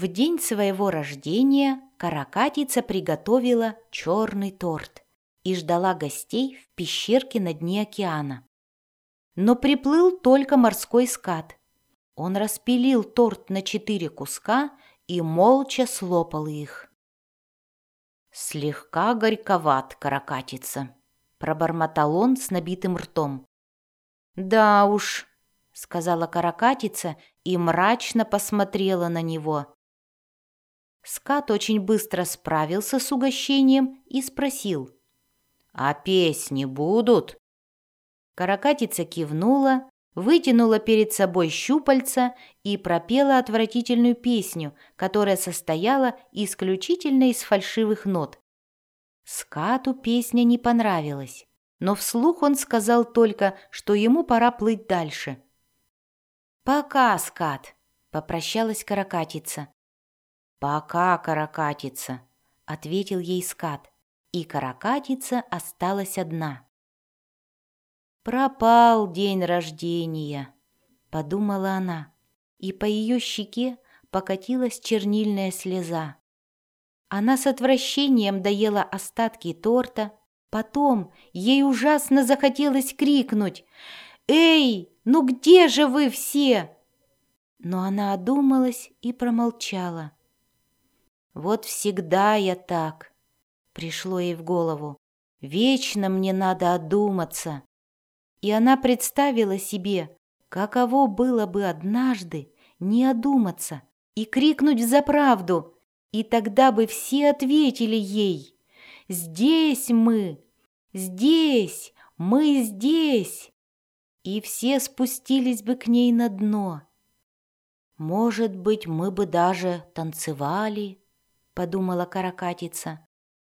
В день своего рождения каракатица приготовила черный торт и ждала гостей в пещерке на дне океана. Но приплыл только морской скат. Он распилил торт на четыре куска и молча слопал их. «Слегка горьковат, каракатица», — пробормотал он с набитым ртом. «Да уж», — сказала каракатица и мрачно посмотрела на него. Скат очень быстро справился с угощением и спросил. «А песни будут?» Каракатица кивнула, вытянула перед собой щупальца и пропела отвратительную песню, которая состояла исключительно из фальшивых нот. Скату песня не понравилась, но вслух он сказал только, что ему пора плыть дальше. «Пока, скат!» — попрощалась каракатица. «Пока, каракатица!» — ответил ей скат, и каракатица осталась одна. «Пропал день рождения», — подумала она, и по ее щеке покатилась чернильная слеза. Она с отвращением доела остатки торта, потом ей ужасно захотелось крикнуть «Эй, ну где же вы все?» Но она одумалась и промолчала. «Вот всегда я так», — пришло ей в голову. «Вечно мне надо одуматься» и она представила себе, каково было бы однажды не одуматься и крикнуть за правду, и тогда бы все ответили ей «Здесь мы! Здесь! Мы здесь!» И все спустились бы к ней на дно. «Может быть, мы бы даже танцевали», — подумала каракатица,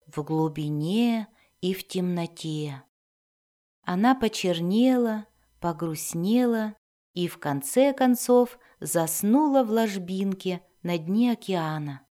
«в глубине и в темноте». Она почернела, погрустнела и в конце концов заснула в ложбинке на дне океана.